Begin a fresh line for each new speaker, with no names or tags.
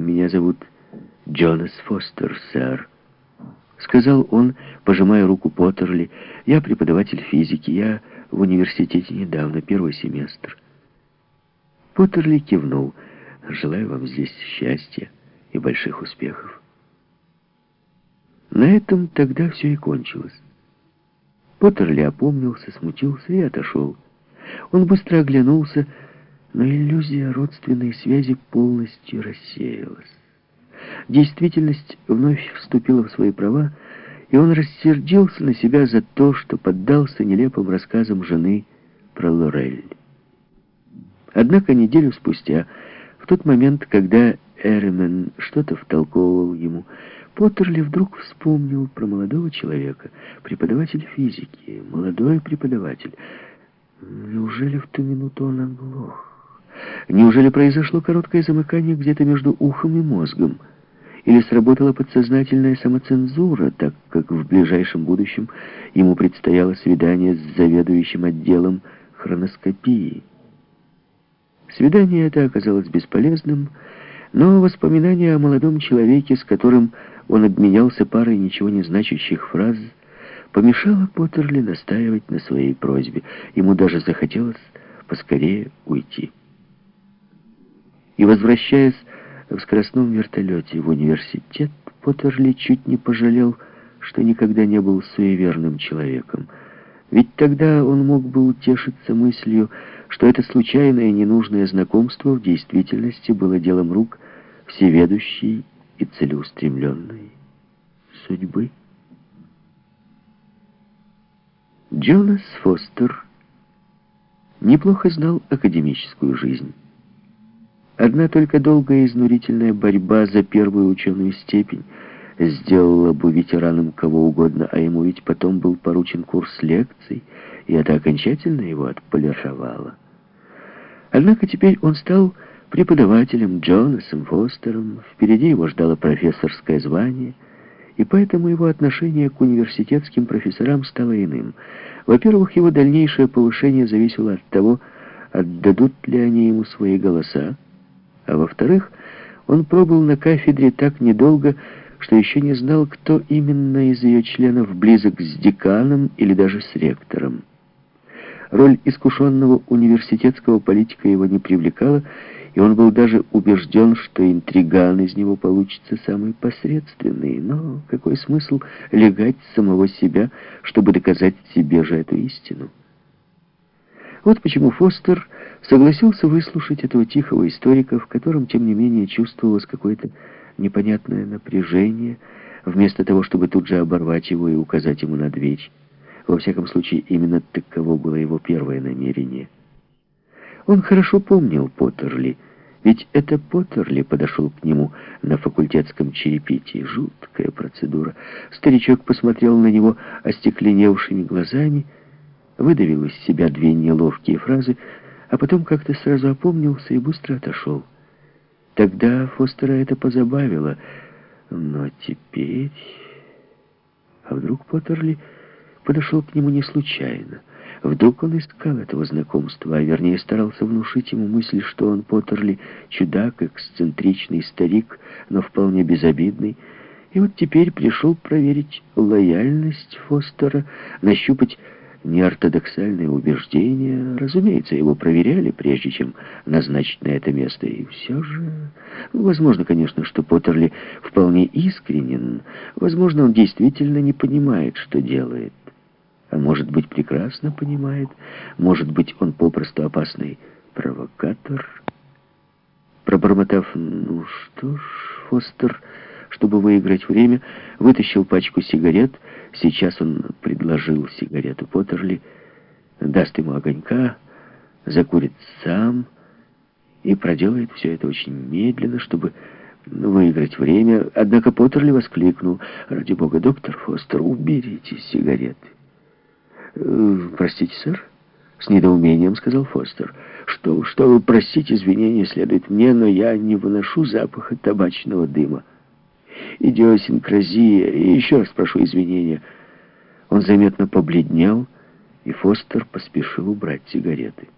«Меня зовут Джонас Фостер, сэр», — сказал он, пожимая руку Поттерли. «Я преподаватель физики, я в университете недавно, первый семестр». Поттерли кивнул. «Желаю вам здесь счастья и больших успехов». На этом тогда все и кончилось. Поттерли опомнился, смутился и отошел. Он быстро оглянулся, но иллюзия родственной связи полностью рассеялась. Действительность вновь вступила в свои права, и он рассердился на себя за то, что поддался нелепым рассказам жены про Лорель. Однако неделю спустя, в тот момент, когда Эремен что-то втолковывал ему, Поттерли вдруг вспомнил про молодого человека, преподаватель физики, молодой преподаватель. Неужели в ту минуту он оглох? Неужели произошло короткое замыкание где-то между ухом и мозгом? Или сработала подсознательная самоцензура, так как в ближайшем будущем ему предстояло свидание с заведующим отделом хроноскопии? Свидание это оказалось бесполезным, но воспоминания о молодом человеке, с которым он обменялся парой ничего не значащих фраз, помешало Поттерли настаивать на своей просьбе. Ему даже захотелось поскорее уйти. И, возвращаясь в скоростном вертолете в университет, Поттерли чуть не пожалел, что никогда не был суеверным человеком. Ведь тогда он мог бы утешиться мыслью, что это случайное ненужное знакомство в действительности было делом рук всеведущей и целеустремленной судьбы. Джонас Фостер неплохо знал академическую жизнь. Одна только долгая и изнурительная борьба за первую ученую степень сделала бы ветераном кого угодно, а ему ведь потом был поручен курс лекций, и это окончательно его отполировало. Однако теперь он стал преподавателем Джонасом Фостером, впереди его ждало профессорское звание, и поэтому его отношение к университетским профессорам стало иным. Во-первых, его дальнейшее повышение зависело от того, отдадут ли они ему свои голоса, а во-вторых, он пробыл на кафедре так недолго, что еще не знал, кто именно из ее членов близок с деканом или даже с ректором. Роль искушенного университетского политика его не привлекала, и он был даже убежден, что интриган из него получится самый посредственный. Но какой смысл легать самого себя, чтобы доказать себе же эту истину? Вот почему Фостер согласился выслушать этого тихого историка, в котором, тем не менее, чувствовалось какое-то непонятное напряжение, вместо того, чтобы тут же оборвать его и указать ему на дверь. Во всяком случае, именно таково было его первое намерение. Он хорошо помнил Поттерли, ведь это Поттерли подошел к нему на факультетском черепитии. Жуткая процедура. Старичок посмотрел на него остекленевшими глазами, выдавил из себя две неловкие фразы, а потом как-то сразу опомнился и быстро отошел. Тогда Фостера это позабавило, но теперь... А вдруг Поттерли подошел к нему не случайно? Вдруг он искал этого знакомства, а вернее старался внушить ему мысль, что он, Поттерли, чудак, эксцентричный старик, но вполне безобидный, и вот теперь пришел проверить лояльность Фостера, нащупать неортодоксальные убеждения. Разумеется, его проверяли, прежде чем назначить на это место. И все же... Возможно, конечно, что Поттерли вполне искренен. Возможно, он действительно не понимает, что делает. А может быть, прекрасно понимает. Может быть, он попросту опасный провокатор. Пробормотав, ну что ж, Фостер чтобы выиграть время, вытащил пачку сигарет. Сейчас он предложил сигарету Поттерли, даст ему огонька, закурит сам и проделает все это очень медленно, чтобы выиграть время. Однако Поттерли воскликнул, «Ради бога, доктор Фостер, уберите сигареты». «Э, «Простите, сэр?» С недоумением сказал Фостер. «Что, что вы просить извинения следует мне, но я не выношу запаха табачного дыма» идиосинкразия, и еще раз прошу извинения. Он заметно побледнел, и Фостер поспешил убрать сигареты.